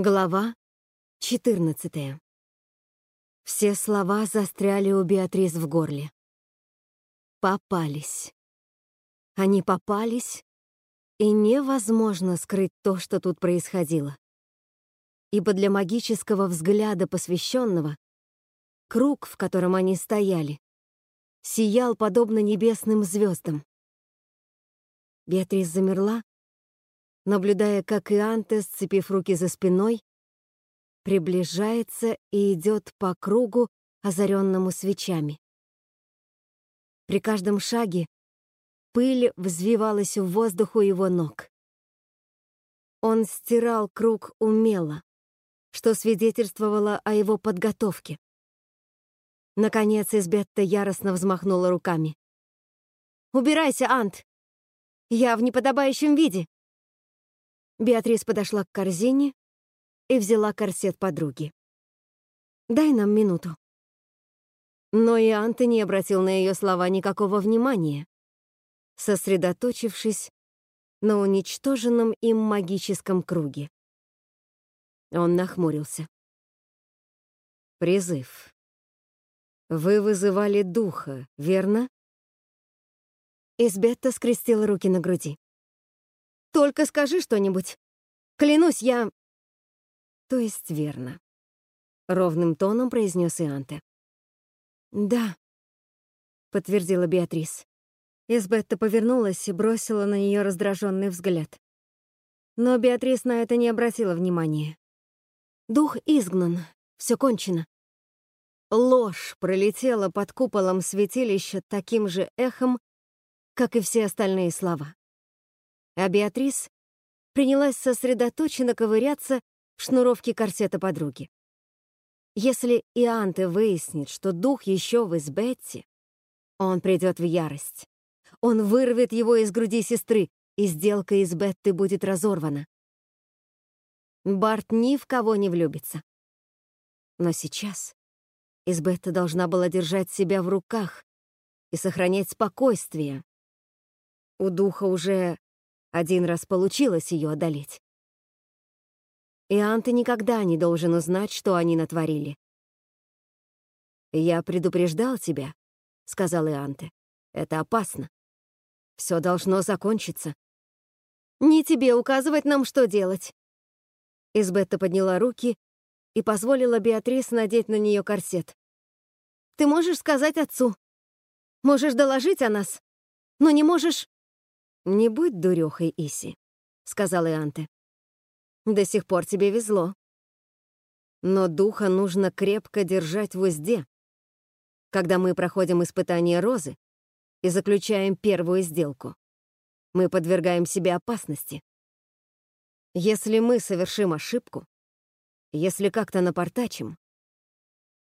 Глава 14 Все слова застряли у Беатрис в горле. Попались. Они попались, и невозможно скрыть то, что тут происходило. Ибо для магического взгляда посвященного круг, в котором они стояли, сиял подобно небесным звездам. Беатрис замерла, наблюдая, как Ианте, сцепив руки за спиной, приближается и идет по кругу, озаренному свечами. При каждом шаге пыль взвивалась в воздух у его ног. Он стирал круг умело, что свидетельствовало о его подготовке. Наконец Избетта яростно взмахнула руками. «Убирайся, Ант! Я в неподобающем виде!» Беатрис подошла к корзине и взяла корсет подруги. «Дай нам минуту». Но и Анте не обратил на ее слова никакого внимания, сосредоточившись на уничтоженном им магическом круге. Он нахмурился. «Призыв. Вы вызывали духа, верно?» Избетта скрестила руки на груди. Только скажи что-нибудь. Клянусь, я...» «То есть верно», — ровным тоном произнес Ианте. «Да», — подтвердила Беатрис. Избетта повернулась и бросила на нее раздраженный взгляд. Но Беатрис на это не обратила внимания. Дух изгнан, все кончено. Ложь пролетела под куполом святилища таким же эхом, как и все остальные слова а Беатрис принялась сосредоточенно ковыряться в шнуровке корсета подруги. Если Ианте выяснит, что дух еще в Избетте, он придет в ярость. Он вырвет его из груди сестры, и сделка из Бетты будет разорвана. Барт ни в кого не влюбится. Но сейчас Избетта должна была держать себя в руках и сохранять спокойствие. У духа уже один раз получилось ее одолеть. И Анте никогда не должен узнать, что они натворили. «Я предупреждал тебя», — сказал Ианте. «Это опасно. Все должно закончиться». «Не тебе указывать нам, что делать». Избетта подняла руки и позволила Беатрис надеть на нее корсет. «Ты можешь сказать отцу. Можешь доложить о нас, но не можешь...» «Не будь дурехой, Иси», — сказал Ианте. «До сих пор тебе везло. Но духа нужно крепко держать в узде. Когда мы проходим испытание розы и заключаем первую сделку, мы подвергаем себе опасности. Если мы совершим ошибку, если как-то напортачим,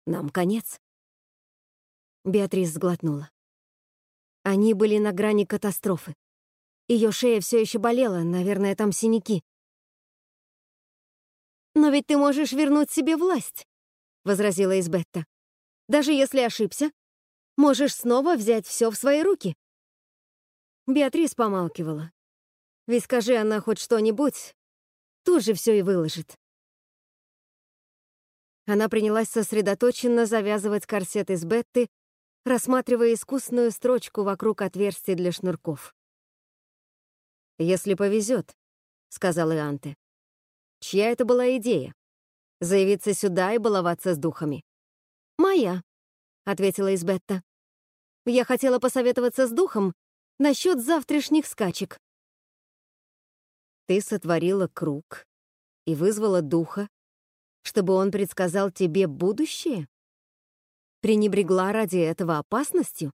нам конец». Беатрис сглотнула. Они были на грани катастрофы. Ее шея все еще болела, наверное, там синяки. «Но ведь ты можешь вернуть себе власть», — возразила Избетта. «Даже если ошибся, можешь снова взять все в свои руки». Беатрис помалкивала. Ведь скажи она хоть что-нибудь, тут же все и выложит. Она принялась сосредоточенно завязывать корсет из Бетты, рассматривая искусную строчку вокруг отверстий для шнурков. «Если повезет», — сказал Ианте. «Чья это была идея? Заявиться сюда и баловаться с духами?» «Моя», — ответила Избетта. «Я хотела посоветоваться с духом насчет завтрашних скачек». «Ты сотворила круг и вызвала духа, чтобы он предсказал тебе будущее? Пренебрегла ради этого опасностью?»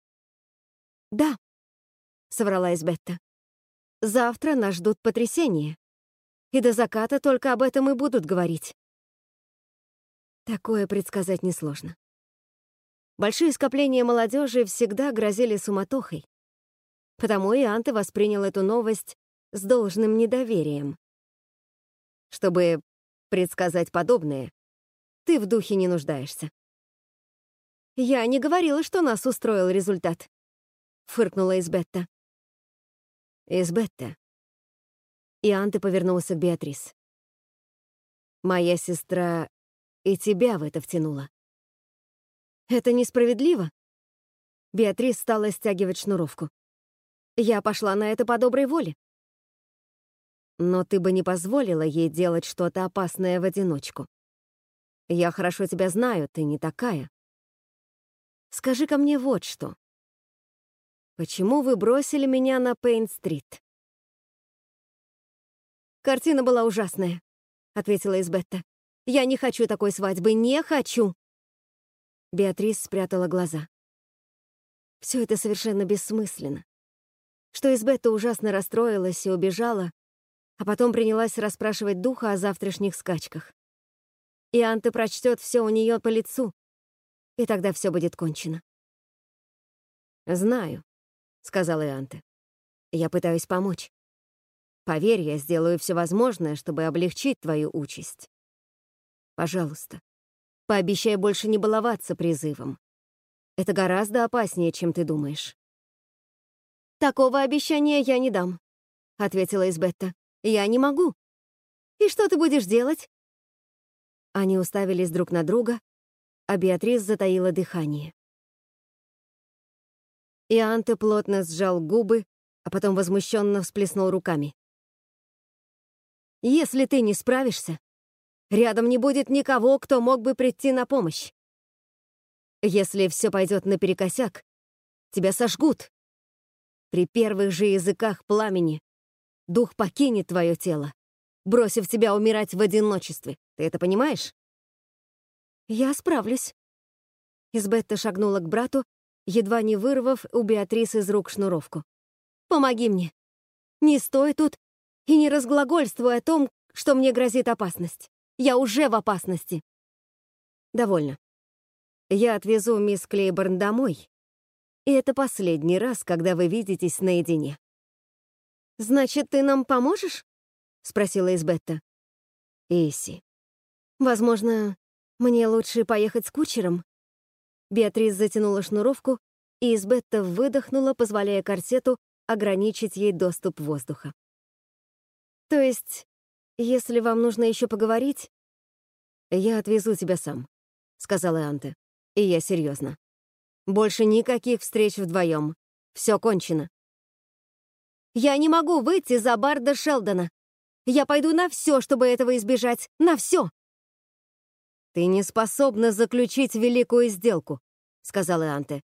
«Да», — соврала Избетта. Завтра нас ждут потрясения. И до заката только об этом и будут говорить. Такое предсказать несложно. Большие скопления молодежи всегда грозили суматохой. Потому и Анте воспринял эту новость с должным недоверием. Чтобы предсказать подобное, ты в духе не нуждаешься. «Я не говорила, что нас устроил результат», — фыркнула Избетта. «Избетта». И Анте повернулся к Беатрис. Моя сестра и тебя в это втянула. Это несправедливо. Беатрис стала стягивать шнуровку. Я пошла на это по доброй воле. Но ты бы не позволила ей делать что-то опасное в одиночку. Я хорошо тебя знаю, ты не такая. Скажи-ка мне вот что. Почему вы бросили меня на Пейн-стрит? Картина была ужасная, ответила Избетта. Я не хочу такой свадьбы, не хочу. Беатрис спрятала глаза. Все это совершенно бессмысленно. Что Избетта ужасно расстроилась и убежала, а потом принялась расспрашивать духа о завтрашних скачках. И Анте прочтет все у нее по лицу, и тогда все будет кончено. «Знаю», — сказала Ианте. «Я пытаюсь помочь. Поверь, я сделаю все возможное, чтобы облегчить твою участь. Пожалуйста, пообещай больше не баловаться призывом. Это гораздо опаснее, чем ты думаешь». «Такого обещания я не дам», — ответила Избетта. «Я не могу. И что ты будешь делать?» Они уставились друг на друга, а Беатрис затаила дыхание. Ианте плотно сжал губы, а потом возмущенно всплеснул руками. «Если ты не справишься, рядом не будет никого, кто мог бы прийти на помощь. Если все пойдет наперекосяк, тебя сожгут. При первых же языках пламени дух покинет твое тело, бросив тебя умирать в одиночестве. Ты это понимаешь? «Я справлюсь». Избетта шагнула к брату, едва не вырвав у Беатрисы из рук шнуровку. «Помоги мне. Не стой тут и не разглагольствуй о том, что мне грозит опасность. Я уже в опасности». «Довольно. Я отвезу мисс Клейборн домой, и это последний раз, когда вы видитесь наедине». «Значит, ты нам поможешь?» — спросила Избетта. «Иси. Возможно, «Мне лучше поехать с кучером». Беатрис затянула шнуровку, и Избетта выдохнула, позволяя корсету ограничить ей доступ воздуха. «То есть, если вам нужно еще поговорить...» «Я отвезу тебя сам», — сказала Анте. «И я серьезно. Больше никаких встреч вдвоем. Все кончено». «Я не могу выйти за Барда Шелдона. Я пойду на все, чтобы этого избежать. На все!» «Ты не способна заключить великую сделку», — сказал Ианте.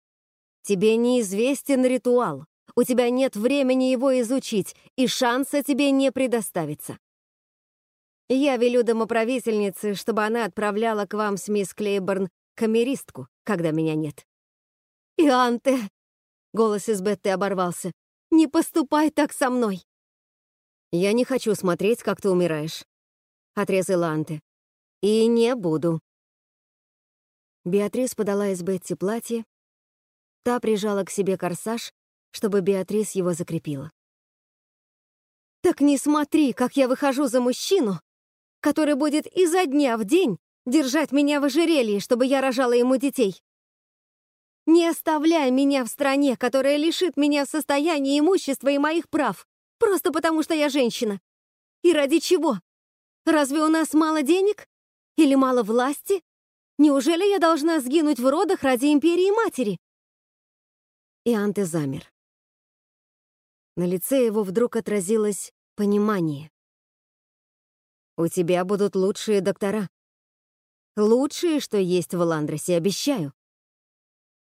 «Тебе неизвестен ритуал, у тебя нет времени его изучить, и шанса тебе не предоставится. Я велю домоправительнице, чтобы она отправляла к вам с мисс Клейборн камеристку, когда меня нет». «Ианте!» — голос из Бетты оборвался. «Не поступай так со мной!» «Я не хочу смотреть, как ты умираешь», — отрезала Анте. И не буду. Беатрис подала из Бетти платье. Та прижала к себе корсаж, чтобы Беатрис его закрепила. «Так не смотри, как я выхожу за мужчину, который будет изо дня в день держать меня в ожерелье, чтобы я рожала ему детей. Не оставляй меня в стране, которая лишит меня состояния имущества и моих прав, просто потому что я женщина. И ради чего? Разве у нас мало денег? Или мало власти? Неужели я должна сгинуть в родах ради империи матери?» И Анте замер. На лице его вдруг отразилось понимание. «У тебя будут лучшие доктора. Лучшие, что есть в Ландросе, обещаю.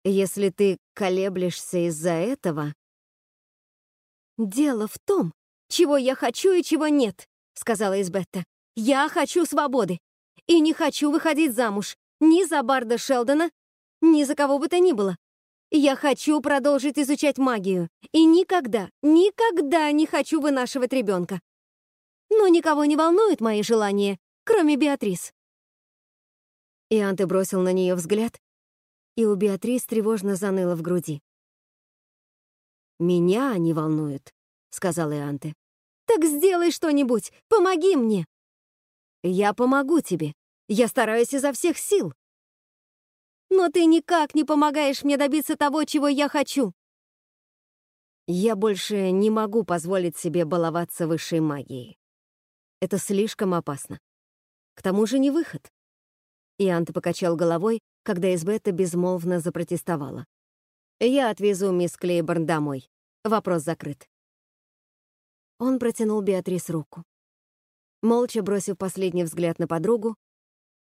Если ты колеблешься из-за этого...» «Дело в том, чего я хочу и чего нет», — сказала Избетта. «Я хочу свободы. И не хочу выходить замуж ни за Барда Шелдона, ни за кого бы то ни было. Я хочу продолжить изучать магию. И никогда, никогда не хочу вынашивать ребенка. Но никого не волнует мои желания, кроме Беатрис. Ианте бросил на нее взгляд, и у Беатрис тревожно заныло в груди. «Меня они волнуют», — сказал Ианте. «Так сделай что-нибудь, помоги мне!» «Я помогу тебе. Я стараюсь изо всех сил. Но ты никак не помогаешь мне добиться того, чего я хочу. Я больше не могу позволить себе баловаться высшей магией. Это слишком опасно. К тому же не выход. И Анта покачал головой, когда Избетта безмолвно запротестовала. «Я отвезу мисс Клейборн домой. Вопрос закрыт». Он протянул Беатрис руку. Молча бросив последний взгляд на подругу,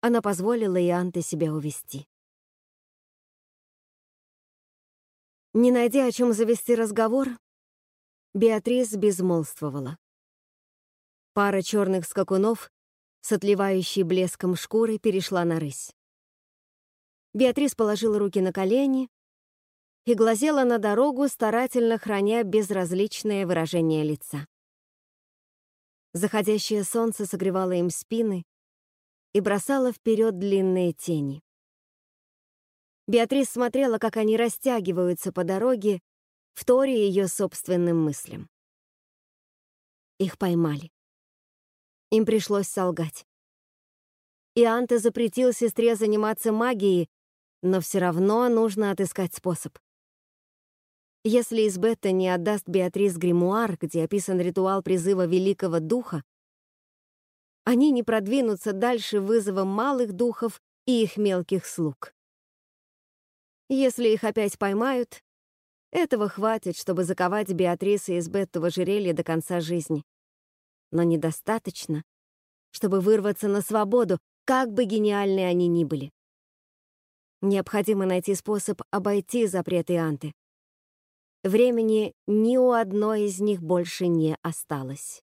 она позволила Ианте себя увести. Не найдя о чем завести разговор, Беатрис безмолвствовала. Пара черных скакунов с отливающей блеском шкурой перешла на рысь. Беатрис положила руки на колени и глазела на дорогу, старательно храня безразличное выражение лица. Заходящее солнце согревало им спины и бросало вперед длинные тени. Беатрис смотрела, как они растягиваются по дороге, вторя ее собственным мыслям. Их поймали. Им пришлось солгать. Ианте запретил сестре заниматься магией, но все равно нужно отыскать способ. Если Избетта не отдаст Беатрис гримуар, где описан ритуал призыва Великого Духа, они не продвинутся дальше вызова малых духов и их мелких слуг. Если их опять поймают, этого хватит, чтобы заковать Беатриса из Бетты в ожерелье до конца жизни. Но недостаточно, чтобы вырваться на свободу, как бы гениальны они ни были. Необходимо найти способ обойти запреты Анты. Времени ни у одной из них больше не осталось.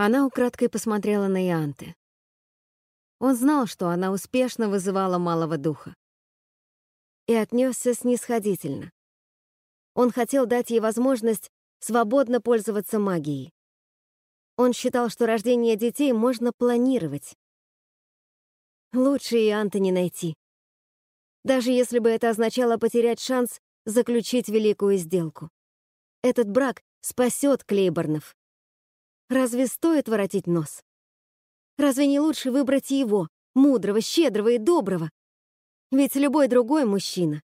Она украдкой посмотрела на Ианты. Он знал, что она успешно вызывала малого духа. И отнесся снисходительно. Он хотел дать ей возможность свободно пользоваться магией. Он считал, что рождение детей можно планировать. Лучше Ианты не найти. Даже если бы это означало потерять шанс заключить великую сделку. Этот брак спасет Клейборнов. Разве стоит воротить нос? Разве не лучше выбрать его, мудрого, щедрого и доброго? Ведь любой другой мужчина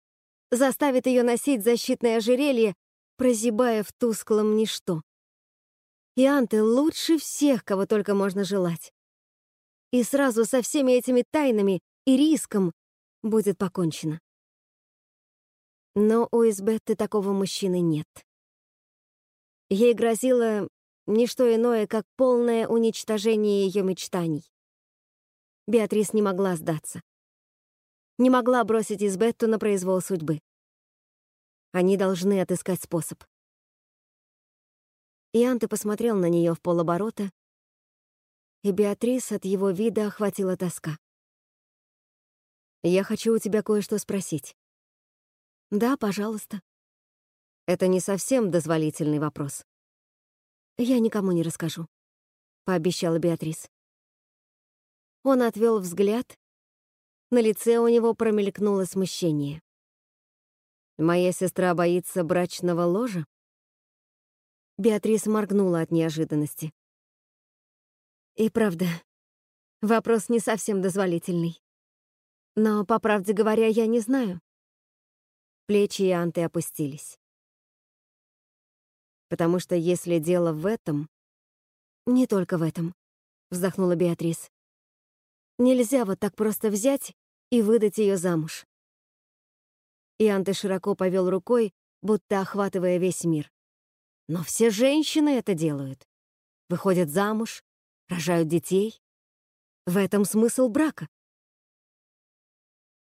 заставит ее носить защитное ожерелье, прозябая в тусклом ничто. И Анты лучше всех, кого только можно желать. И сразу со всеми этими тайнами и риском будет покончено. Но у Избетты такого мужчины нет. Ей грозило не что иное, как полное уничтожение ее мечтаний. Беатрис не могла сдаться. Не могла бросить Избетту на произвол судьбы. Они должны отыскать способ. Ианте посмотрел на нее в полоборота, и Беатрис от его вида охватила тоска. «Я хочу у тебя кое-что спросить». Да, пожалуйста. Это не совсем дозволительный вопрос. Я никому не расскажу, пообещала Беатрис. Он отвел взгляд. На лице у него промелькнуло смущение. Моя сестра боится брачного ложа? Беатрис моргнула от неожиданности. И правда, вопрос не совсем дозволительный. Но, по правде говоря, я не знаю. Плечи Ианты опустились. Потому что если дело в этом... Не только в этом, вздохнула Беатрис. Нельзя вот так просто взять и выдать ее замуж. Ианте широко повел рукой, будто охватывая весь мир. Но все женщины это делают. Выходят замуж, рожают детей. В этом смысл брака.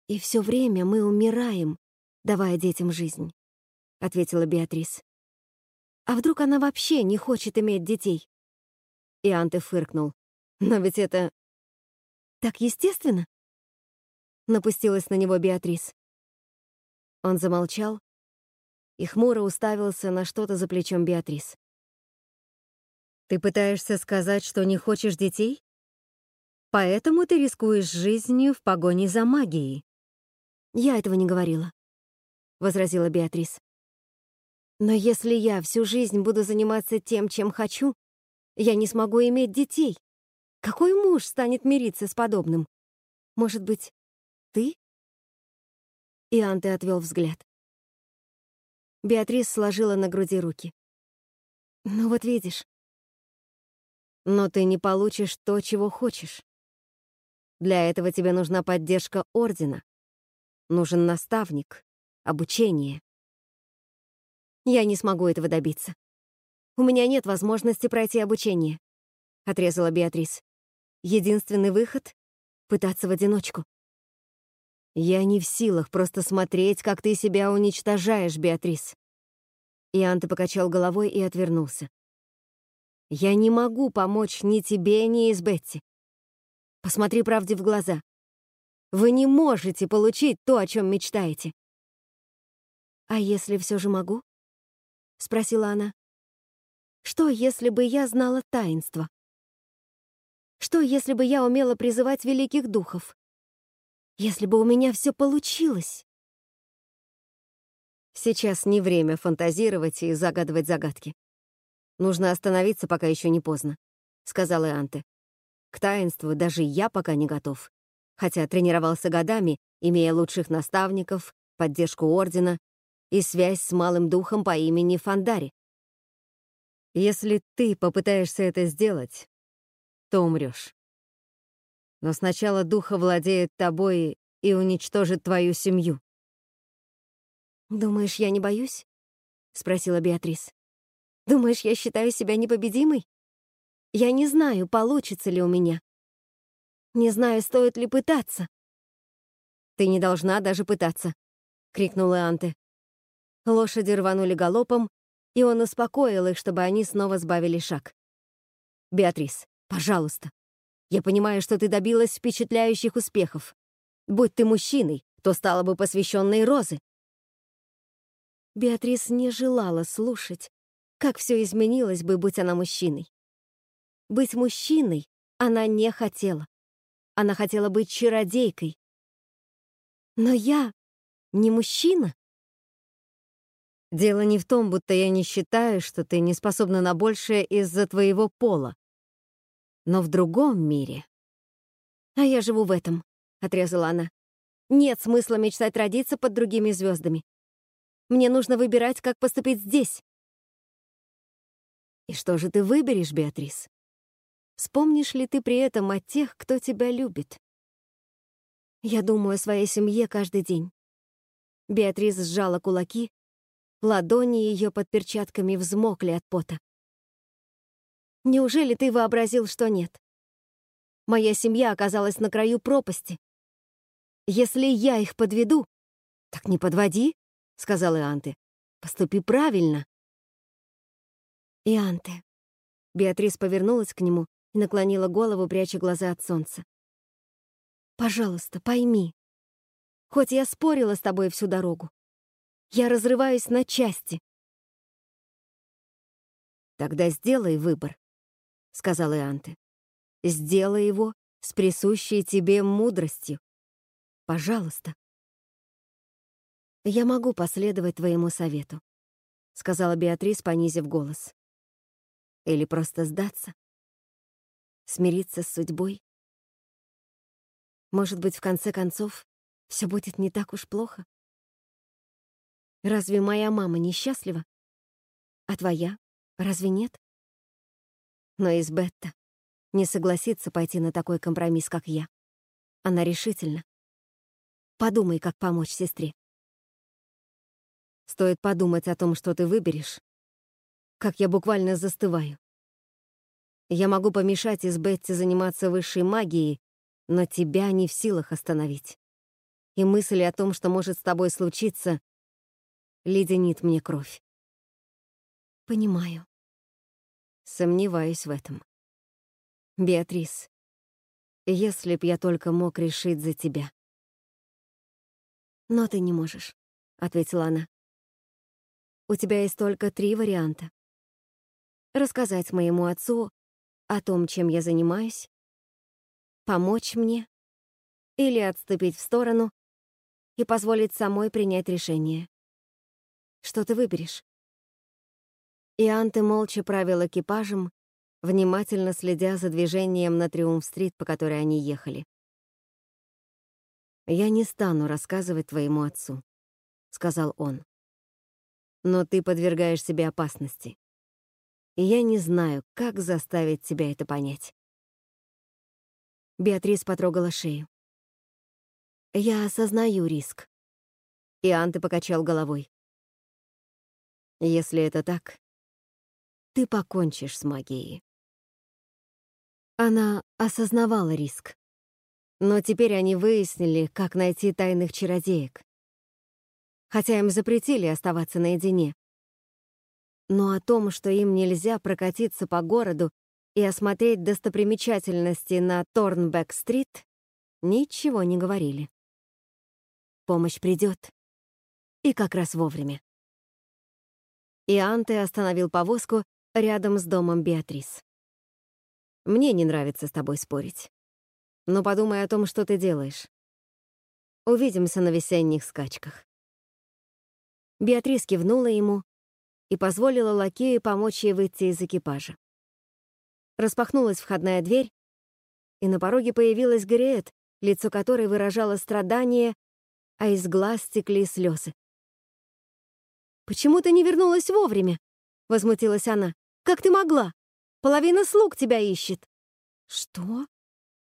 И все время мы умираем, давая детям жизнь», — ответила Беатрис. «А вдруг она вообще не хочет иметь детей?» И Анте фыркнул. «Но ведь это... так естественно?» Напустилась на него Беатрис. Он замолчал и хмуро уставился на что-то за плечом Беатрис. «Ты пытаешься сказать, что не хочешь детей? Поэтому ты рискуешь жизнью в погоне за магией». «Я этого не говорила. — возразила Беатрис. «Но если я всю жизнь буду заниматься тем, чем хочу, я не смогу иметь детей. Какой муж станет мириться с подобным? Может быть, ты?» И Анте отвел взгляд. Беатрис сложила на груди руки. «Ну вот видишь. Но ты не получишь то, чего хочешь. Для этого тебе нужна поддержка Ордена. Нужен наставник, обучение. Я не смогу этого добиться. У меня нет возможности пройти обучение, — отрезала Беатрис. Единственный выход — пытаться в одиночку. Я не в силах просто смотреть, как ты себя уничтожаешь, Беатрис. Ианте покачал головой и отвернулся. Я не могу помочь ни тебе, ни из Бетти. Посмотри правде в глаза. Вы не можете получить то, о чем мечтаете. А если все же могу? Спросила она. Что, если бы я знала таинство? Что, если бы я умела призывать великих духов? Если бы у меня все получилось? Сейчас не время фантазировать и загадывать загадки. Нужно остановиться, пока еще не поздно, сказал Ианте. К таинству даже я пока не готов. Хотя тренировался годами, имея лучших наставников, поддержку ордена и связь с малым духом по имени Фандари. Если ты попытаешься это сделать, то умрешь. Но сначала дух овладеет тобой и уничтожит твою семью. «Думаешь, я не боюсь?» — спросила Беатрис. «Думаешь, я считаю себя непобедимой? Я не знаю, получится ли у меня. Не знаю, стоит ли пытаться». «Ты не должна даже пытаться», — крикнула Анте. Лошади рванули галопом, и он успокоил их, чтобы они снова сбавили шаг. «Беатрис, пожалуйста. Я понимаю, что ты добилась впечатляющих успехов. Будь ты мужчиной, то стала бы посвященной Розы. Беатрис не желала слушать, как все изменилось бы, будь она мужчиной. Быть мужчиной она не хотела. Она хотела быть чародейкой. Но я не мужчина. Дело не в том, будто я не считаю, что ты не способна на большее из-за твоего пола. Но в другом мире. А я живу в этом, — отрезала она. Нет смысла мечтать родиться под другими звездами. Мне нужно выбирать, как поступить здесь. И что же ты выберешь, Беатрис? Вспомнишь ли ты при этом о тех, кто тебя любит? Я думаю о своей семье каждый день. Беатрис сжала кулаки, ладони ее под перчатками взмокли от пота. Неужели ты вообразил, что нет? Моя семья оказалась на краю пропасти. Если я их подведу, так не подводи, — сказал Ианте. «Поступи правильно». «Ианте». Беатрис повернулась к нему и наклонила голову, пряча глаза от солнца. «Пожалуйста, пойми. Хоть я спорила с тобой всю дорогу, я разрываюсь на части». «Тогда сделай выбор», — сказал Ианте. «Сделай его с присущей тебе мудростью. Пожалуйста». «Я могу последовать твоему совету», — сказала Беатрис, понизив голос. «Или просто сдаться? Смириться с судьбой? Может быть, в конце концов, все будет не так уж плохо? Разве моя мама несчастлива? А твоя? Разве нет? Но Избетта не согласится пойти на такой компромисс, как я. Она решительна. Подумай, как помочь сестре. Стоит подумать о том, что ты выберешь, как я буквально застываю. Я могу помешать из Бетти заниматься высшей магией, но тебя не в силах остановить. И мысль о том, что может с тобой случиться, леденит мне кровь. Понимаю. Сомневаюсь в этом. Беатрис, если б я только мог решить за тебя. Но ты не можешь, — ответила она. У тебя есть только три варианта. Рассказать моему отцу о том, чем я занимаюсь, помочь мне или отступить в сторону и позволить самой принять решение. Что ты выберешь? Ианте молча правил экипажем, внимательно следя за движением на Триумф-стрит, по которой они ехали. «Я не стану рассказывать твоему отцу», — сказал он но ты подвергаешь себе опасности. И я не знаю, как заставить тебя это понять. Беатрис потрогала шею. Я осознаю риск. И Анте покачал головой. Если это так, ты покончишь с магией. Она осознавала риск. Но теперь они выяснили, как найти тайных чародеек. Хотя им запретили оставаться наедине. Но о том, что им нельзя прокатиться по городу и осмотреть достопримечательности на Торнбек-стрит, ничего не говорили. Помощь придет. И как раз вовремя. И Анте остановил повозку рядом с домом Беатрис. «Мне не нравится с тобой спорить. Но подумай о том, что ты делаешь. Увидимся на весенних скачках». Беатрис кивнула ему и позволила лакею помочь ей выйти из экипажа. Распахнулась входная дверь, и на пороге появилась Гриет, лицо которой выражало страдание, а из глаз стекли слезы. «Почему ты не вернулась вовремя?» — возмутилась она. «Как ты могла? Половина слуг тебя ищет». «Что?»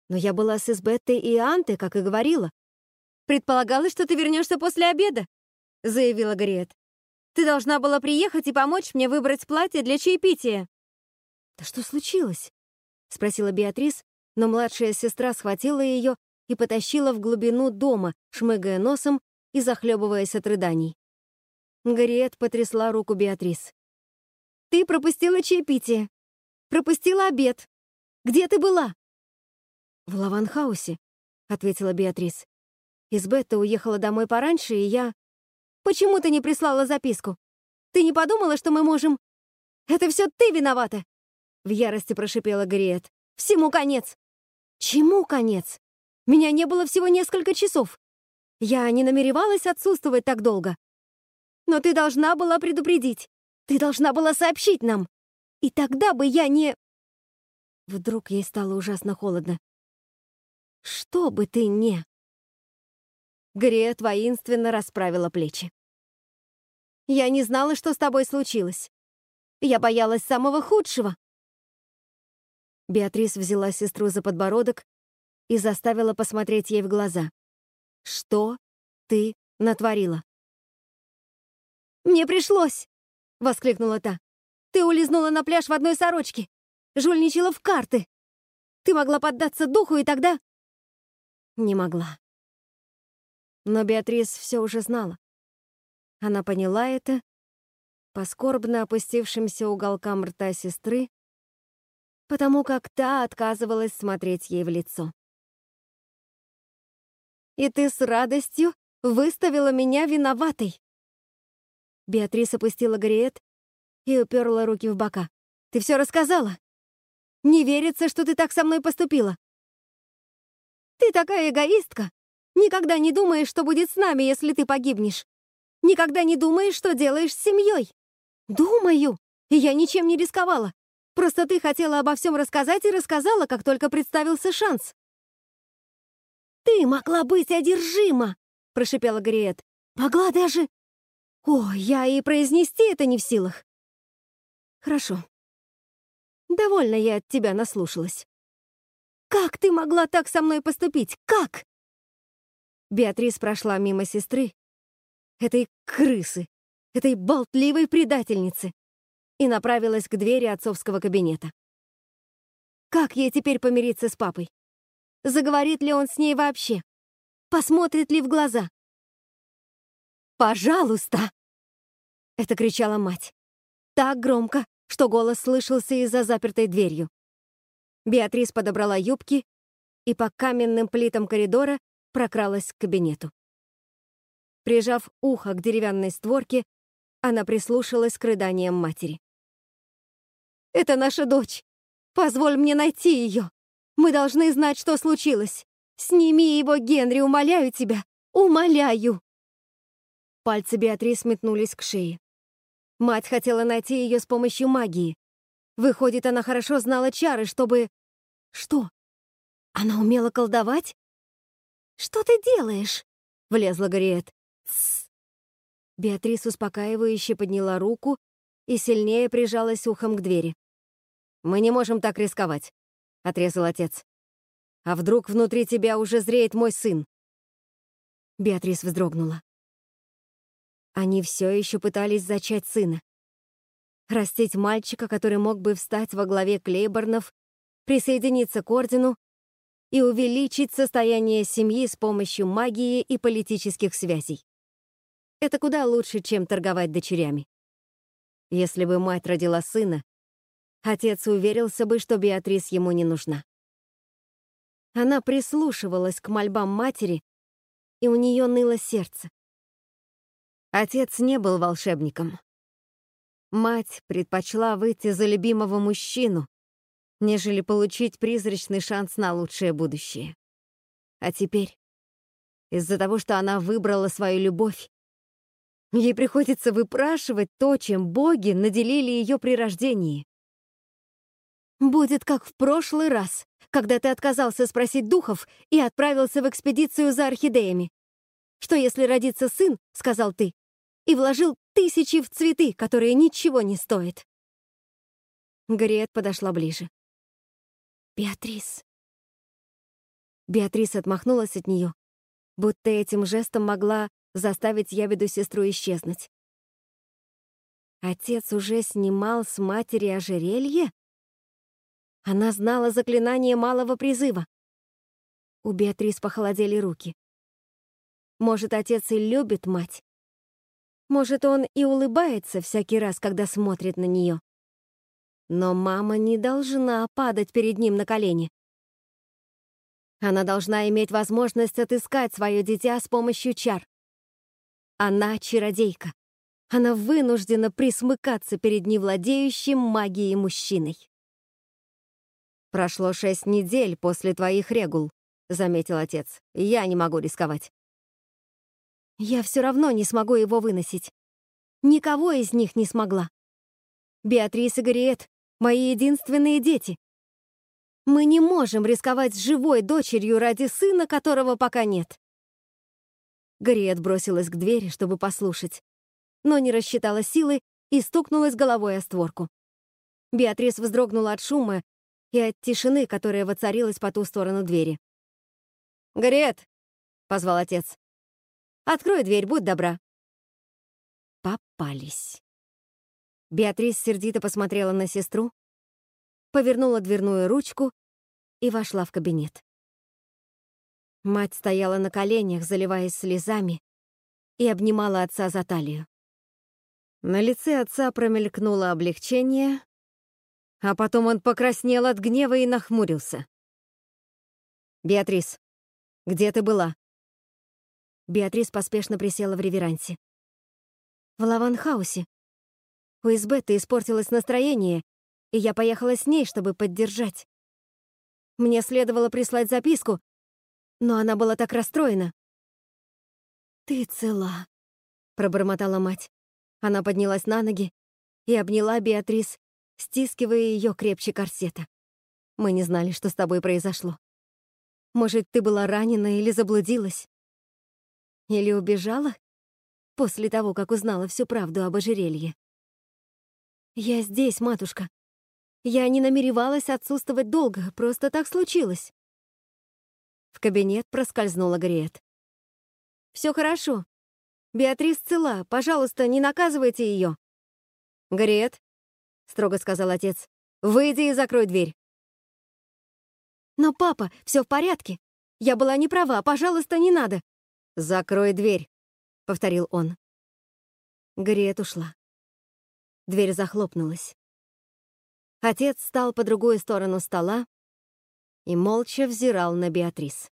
«Но я была с Избеттой и Антой, как и говорила. Предполагалось, что ты вернешься после обеда», — заявила Гриет. «Ты должна была приехать и помочь мне выбрать платье для чаепития». «Да что случилось?» — спросила Беатрис, но младшая сестра схватила ее и потащила в глубину дома, шмыгая носом и захлебываясь от рыданий. Гарриет потрясла руку Беатрис. «Ты пропустила чаепитие. Пропустила обед. Где ты была?» «В Лаванхаусе», — ответила Беатрис. «Избетта уехала домой пораньше, и я...» «Почему ты не прислала записку? Ты не подумала, что мы можем...» «Это все ты виновата!» В ярости прошипела Гриет. «Всему конец!» «Чему конец? Меня не было всего несколько часов. Я не намеревалась отсутствовать так долго. Но ты должна была предупредить. Ты должна была сообщить нам. И тогда бы я не...» Вдруг ей стало ужасно холодно. «Что бы ты не...» Гриет воинственно расправила плечи. «Я не знала, что с тобой случилось. Я боялась самого худшего. Беатрис взяла сестру за подбородок и заставила посмотреть ей в глаза. «Что ты натворила?» «Мне пришлось!» — воскликнула та. «Ты улизнула на пляж в одной сорочке, жульничала в карты. Ты могла поддаться духу, и тогда...» Не могла. Но Беатрис все уже знала. Она поняла это по скорбно опустившимся уголкам рта сестры потому как та отказывалась смотреть ей в лицо. «И ты с радостью выставила меня виноватой!» Беатрис опустила Гриет и уперла руки в бока. «Ты все рассказала? Не верится, что ты так со мной поступила!» «Ты такая эгоистка! Никогда не думаешь, что будет с нами, если ты погибнешь! Никогда не думаешь, что делаешь с семьей!» «Думаю! И я ничем не рисковала! Просто ты хотела обо всем рассказать и рассказала, как только представился шанс. «Ты могла быть одержима!» — прошипела Гриет. «Могла даже...» «О, я и произнести это не в силах!» «Хорошо. Довольно я от тебя наслушалась. Как ты могла так со мной поступить? Как?» Беатрис прошла мимо сестры, этой крысы, этой болтливой предательницы, и направилась к двери отцовского кабинета. Как ей теперь помириться с папой? Заговорит ли он с ней вообще? Посмотрит ли в глаза? «Пожалуйста!» — это кричала мать. Так громко, что голос слышался из-за запертой дверью. Беатрис подобрала юбки и по каменным плитам коридора прокралась к кабинету. Прижав ухо к деревянной створке, она прислушалась к рыданиям матери. Это наша дочь. Позволь мне найти ее. Мы должны знать, что случилось. Сними его, Генри, умоляю тебя. Умоляю!» Пальцы Беатрис метнулись к шее. Мать хотела найти ее с помощью магии. Выходит, она хорошо знала чары, чтобы... Что? Она умела колдовать? «Что ты делаешь?» — влезла Гориет. «Тссс». Беатрис успокаивающе подняла руку и сильнее прижалась ухом к двери. «Мы не можем так рисковать», — отрезал отец. «А вдруг внутри тебя уже зреет мой сын?» Беатрис вздрогнула. Они все еще пытались зачать сына. Растить мальчика, который мог бы встать во главе Клейборнов, присоединиться к ордену и увеличить состояние семьи с помощью магии и политических связей. Это куда лучше, чем торговать дочерями. Если бы мать родила сына, отец уверился бы, что Беатрис ему не нужна. Она прислушивалась к мольбам матери, и у нее ныло сердце. Отец не был волшебником. Мать предпочла выйти за любимого мужчину, нежели получить призрачный шанс на лучшее будущее. А теперь, из-за того, что она выбрала свою любовь, ей приходится выпрашивать то, чем боги наделили ее при рождении. «Будет как в прошлый раз, когда ты отказался спросить духов и отправился в экспедицию за орхидеями. Что если родится сын, — сказал ты, — и вложил тысячи в цветы, которые ничего не стоят?» Грет подошла ближе. «Беатрис». Беатрис отмахнулась от нее, будто этим жестом могла заставить ябеду сестру исчезнуть. Отец уже снимал с матери ожерелье? Она знала заклинание малого призыва. У Беатрис похолодели руки. Может, отец и любит мать. Может, он и улыбается всякий раз, когда смотрит на нее. Но мама не должна падать перед ним на колени. Она должна иметь возможность отыскать свое дитя с помощью чар. Она чародейка. Она вынуждена присмыкаться перед невладеющим магией мужчиной. «Прошло шесть недель после твоих регул», — заметил отец. «Я не могу рисковать». «Я все равно не смогу его выносить. Никого из них не смогла. Беатрис и Гориет мои единственные дети. Мы не можем рисковать живой дочерью ради сына, которого пока нет. Гарриет бросилась к двери, чтобы послушать, но не рассчитала силы и стукнулась головой о створку. Беатрис вздрогнула от шума и от тишины, которая воцарилась по ту сторону двери. «Гарриет!» — позвал отец. «Открой дверь, будь добра». Попались. Беатрис сердито посмотрела на сестру, повернула дверную ручку и вошла в кабинет. Мать стояла на коленях, заливаясь слезами, и обнимала отца за талию. На лице отца промелькнуло облегчение, а потом он покраснел от гнева и нахмурился. «Беатрис, где ты была?» Беатрис поспешно присела в реверансе. «В Лаванхаусе», у Избетты испортилось настроение, и я поехала с ней, чтобы поддержать. Мне следовало прислать записку, но она была так расстроена. «Ты цела», — пробормотала мать. Она поднялась на ноги и обняла Беатрис, стискивая ее крепче корсета. «Мы не знали, что с тобой произошло. Может, ты была ранена или заблудилась? Или убежала после того, как узнала всю правду об ожерелье?» «Я здесь, матушка. Я не намеревалась отсутствовать долго, просто так случилось». В кабинет проскользнула Гриет. «Все хорошо. Беатрис цела. Пожалуйста, не наказывайте ее». «Гриет», — строго сказал отец, — «выйди и закрой дверь». «Но, папа, все в порядке. Я была не права. Пожалуйста, не надо». «Закрой дверь», — повторил он. Гриет ушла. Дверь захлопнулась. Отец стал по другую сторону стола и молча взирал на Беатрис.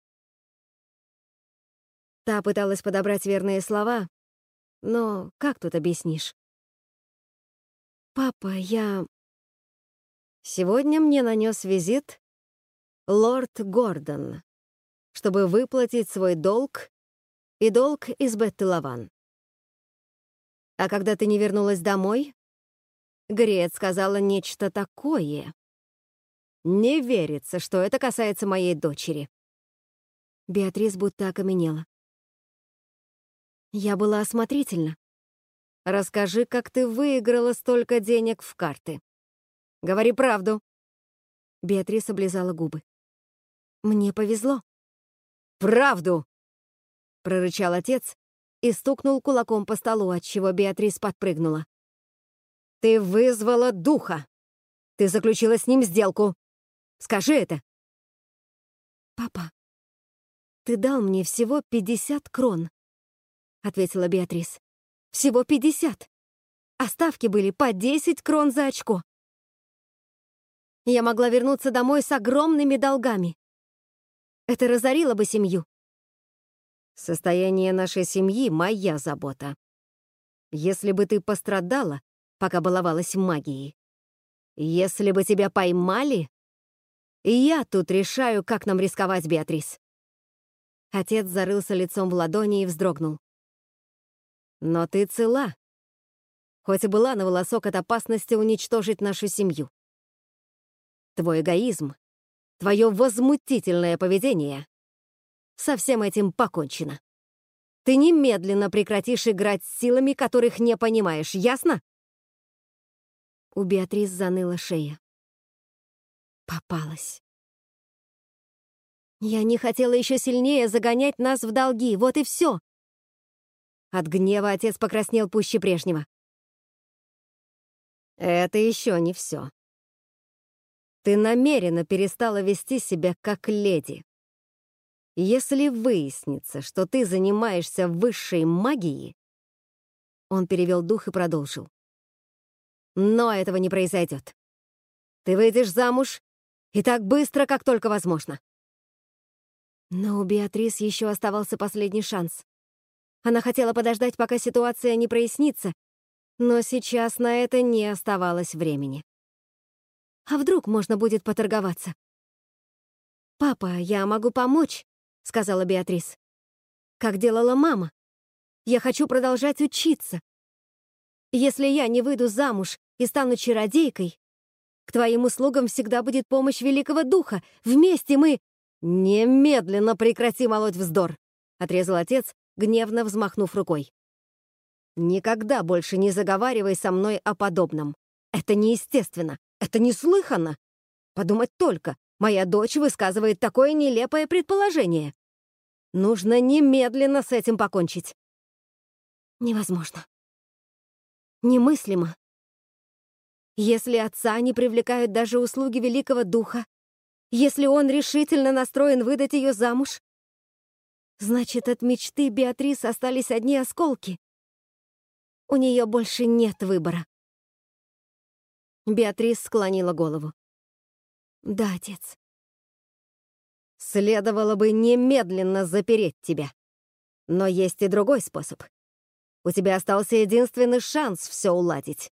Та пыталась подобрать верные слова, но как тут объяснишь? «Папа, я...» Сегодня мне нанес визит лорд Гордон, чтобы выплатить свой долг и долг из Бетты Лаван. А когда ты не вернулась домой, Грет сказала нечто такое. Не верится, что это касается моей дочери. Беатрис будто окаменела. Я была осмотрительна. Расскажи, как ты выиграла столько денег в карты. Говори правду. Беатрис облизала губы. Мне повезло. Правду! Прорычал отец и стукнул кулаком по столу, отчего Беатрис подпрыгнула. Ты вызвала духа. Ты заключила с ним сделку. Скажи это. Папа, ты дал мне всего 50 крон, ответила Беатрис. Всего пятьдесят. А ставки были по десять крон за очко. Я могла вернуться домой с огромными долгами. Это разорило бы семью. Состояние нашей семьи — моя забота. Если бы ты пострадала, пока баловалась магией, если бы тебя поймали, я тут решаю, как нам рисковать, Беатрис. Отец зарылся лицом в ладони и вздрогнул. Но ты цела. Хоть и была на волосок от опасности уничтожить нашу семью. Твой эгоизм, твое возмутительное поведение — со всем этим покончено. Ты немедленно прекратишь играть с силами, которых не понимаешь, ясно? У Беатрис заныла шея. Попалась. Я не хотела еще сильнее загонять нас в долги, вот и все. От гнева отец покраснел пуще прежнего. Это еще не все. Ты намеренно перестала вести себя как леди. Если выяснится, что ты занимаешься высшей магией, он перевел дух и продолжил. Но этого не произойдет. Ты выйдешь замуж и так быстро, как только возможно. Но у Беатрис еще оставался последний шанс. Она хотела подождать, пока ситуация не прояснится, но сейчас на это не оставалось времени. А вдруг можно будет поторговаться? «Папа, я могу помочь», — сказала Беатрис. «Как делала мама. Я хочу продолжать учиться. Если я не выйду замуж и стану чародейкой, к твоим услугам всегда будет помощь Великого Духа. Вместе мы...» «Немедленно прекрати молоть вздор», — отрезал отец, гневно взмахнув рукой. «Никогда больше не заговаривай со мной о подобном. Это неестественно, это неслыханно. Подумать только, моя дочь высказывает такое нелепое предположение. Нужно немедленно с этим покончить». Невозможно. Немыслимо. Если отца не привлекают даже услуги Великого Духа, если он решительно настроен выдать ее замуж, Значит, от мечты Беатрис остались одни осколки. У нее больше нет выбора. Беатрис склонила голову. Да, отец. Следовало бы немедленно запереть тебя. Но есть и другой способ. У тебя остался единственный шанс все уладить.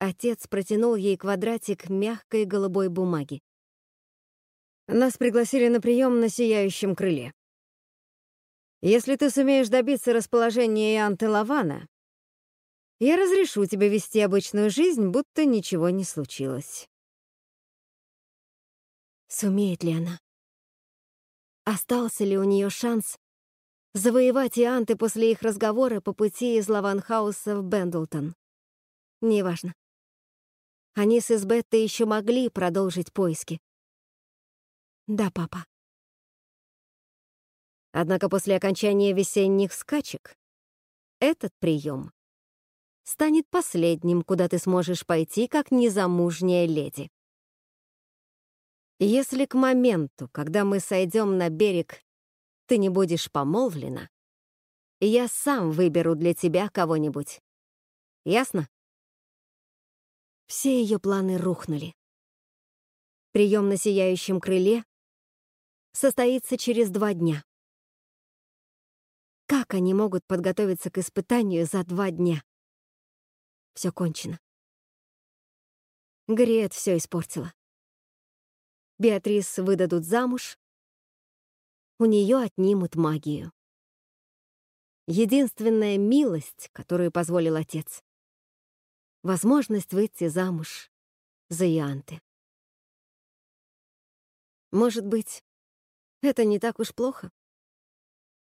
Отец протянул ей квадратик мягкой голубой бумаги. Нас пригласили на прием на Сияющем крыле. Если ты сумеешь добиться расположения Ианты Лавана, я разрешу тебе вести обычную жизнь, будто ничего не случилось. Сумеет ли она? Остался ли у нее шанс завоевать Ианты после их разговора по пути из Лаванхауса в Бендлтон? Неважно. Они с Избеттой еще могли продолжить поиски. Да, папа. Однако после окончания весенних скачек этот прием станет последним, куда ты сможешь пойти как незамужняя леди. Если к моменту, когда мы сойдем на берег, ты не будешь помолвлена, я сам выберу для тебя кого-нибудь. Ясно? Все ее планы рухнули. Прием на сияющем крыле состоится через два дня. Как они могут подготовиться к испытанию за два дня? Все кончено. Грет все испортила. Беатрис выдадут замуж, у нее отнимут магию. Единственная милость, которую позволил отец — возможность выйти замуж за Ианты. Может быть, это не так уж плохо?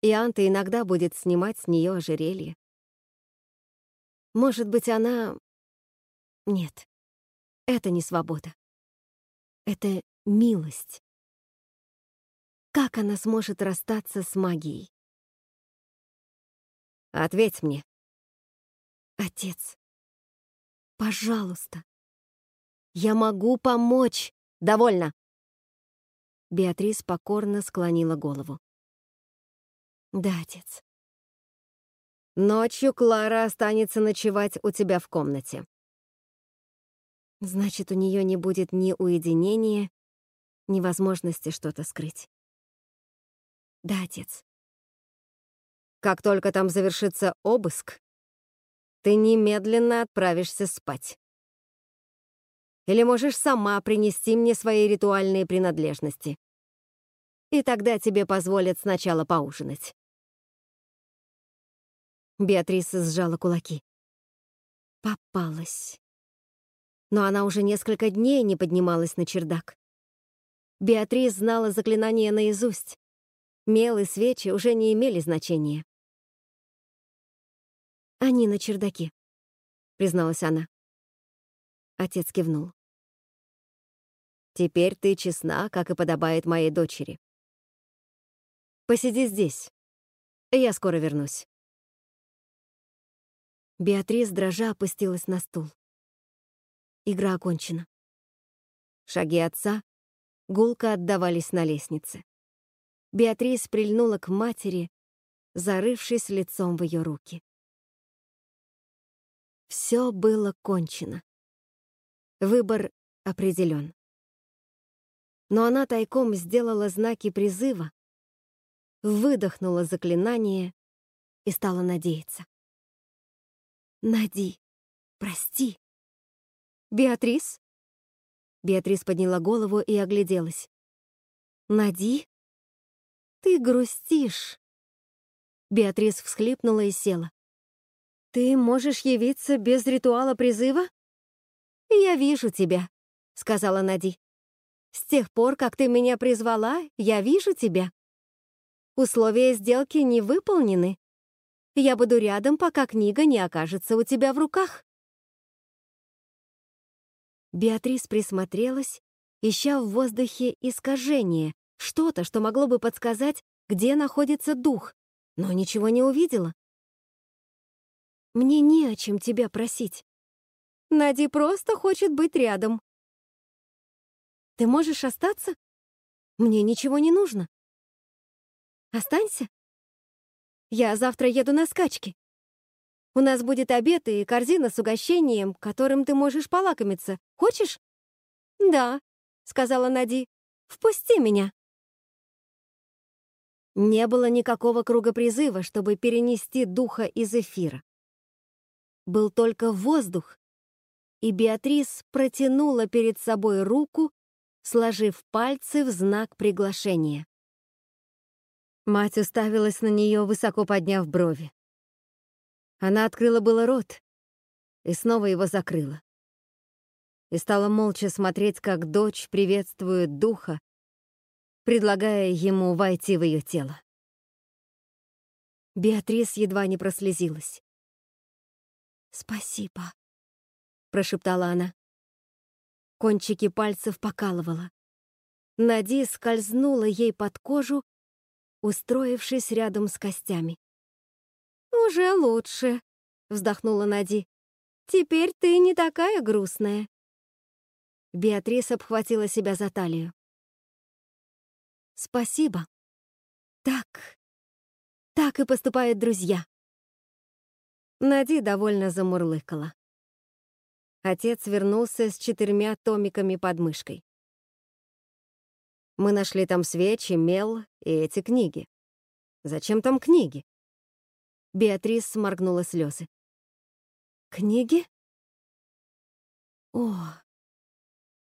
и Анта иногда будет снимать с нее ожерелье. Может быть, она... Нет, это не свобода. Это милость. Как она сможет расстаться с магией? Ответь мне. Отец, пожалуйста. Я могу помочь. Довольно. Беатрис покорно склонила голову. Да, отец. Ночью Клара останется ночевать у тебя в комнате. Значит, у нее не будет ни уединения, ни возможности что-то скрыть. Да, отец. Как только там завершится обыск, ты немедленно отправишься спать. Или можешь сама принести мне свои ритуальные принадлежности. И тогда тебе позволят сначала поужинать. Беатриса сжала кулаки. Попалась. Но она уже несколько дней не поднималась на чердак. Беатрис знала заклинание наизусть. Мел и свечи уже не имели значения. «Они на чердаке», — призналась она. Отец кивнул. «Теперь ты честна, как и подобает моей дочери. Посиди здесь. Я скоро вернусь». Беатрис дрожа опустилась на стул. Игра окончена. Шаги отца гулко отдавались на лестнице. Беатрис прильнула к матери, зарывшись лицом в ее руки. Все было кончено. Выбор определен. Но она тайком сделала знаки призыва, выдохнула заклинание и стала надеяться. Нади, прости. Беатрис? Беатрис подняла голову и огляделась. Нади? Ты грустишь. Беатрис всхлипнула и села. Ты можешь явиться без ритуала призыва? Я вижу тебя, сказала Нади. С тех пор, как ты меня призвала, я вижу тебя. Условия сделки не выполнены. Я буду рядом, пока книга не окажется у тебя в руках». Беатрис присмотрелась, ища в воздухе искажение, что-то, что могло бы подсказать, где находится дух, но ничего не увидела. «Мне не о чем тебя просить. Нади просто хочет быть рядом». «Ты можешь остаться? Мне ничего не нужно». «Останься?» Я завтра еду на скачки. У нас будет обед и корзина с угощением, которым ты можешь полакомиться. Хочешь? Да, сказала Нади. Впусти меня. Не было никакого круга призыва, чтобы перенести духа из эфира. Был только воздух, и Беатрис протянула перед собой руку, сложив пальцы в знак приглашения. Мать уставилась на нее, высоко подняв брови. Она открыла было рот и снова его закрыла. И стала молча смотреть, как дочь приветствует духа, предлагая ему войти в ее тело. Беатрис едва не прослезилась. «Спасибо», — прошептала она. Кончики пальцев покалывала. Нади скользнула ей под кожу устроившись рядом с костями. «Уже лучше», — вздохнула Нади. «Теперь ты не такая грустная». Беатрис обхватила себя за талию. «Спасибо. Так, так и поступают друзья». Нади довольно замурлыкала. Отец вернулся с четырьмя томиками под мышкой. Мы нашли там свечи, мел и эти книги. Зачем там книги? Беатрис сморгнула слезы. Книги? О,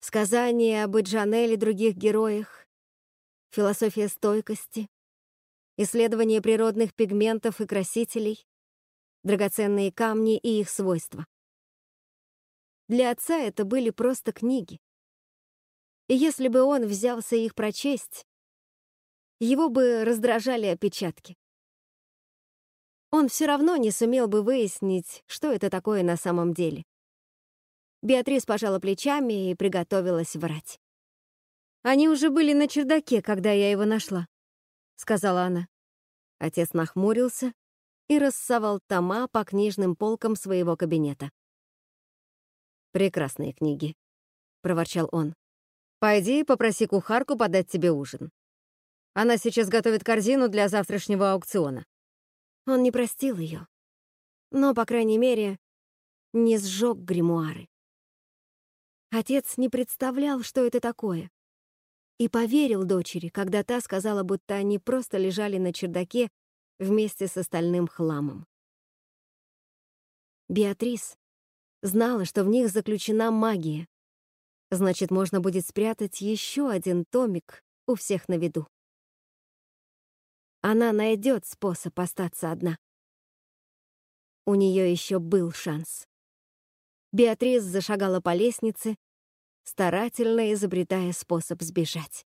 сказания об Иджанеле и других героях, философия стойкости, исследование природных пигментов и красителей, драгоценные камни и их свойства. Для отца это были просто книги. И если бы он взялся их прочесть, его бы раздражали опечатки. Он все равно не сумел бы выяснить, что это такое на самом деле. Беатрис пожала плечами и приготовилась врать. «Они уже были на чердаке, когда я его нашла», — сказала она. Отец нахмурился и рассовал тома по книжным полкам своего кабинета. «Прекрасные книги», — проворчал он. «Пойди и попроси кухарку подать тебе ужин. Она сейчас готовит корзину для завтрашнего аукциона». Он не простил ее, но, по крайней мере, не сжег гримуары. Отец не представлял, что это такое, и поверил дочери, когда та сказала, будто они просто лежали на чердаке вместе с остальным хламом. Беатрис знала, что в них заключена магия. Значит, можно будет спрятать еще один томик у всех на виду. Она найдет способ остаться одна. У нее еще был шанс. Беатрис зашагала по лестнице, старательно изобретая способ сбежать.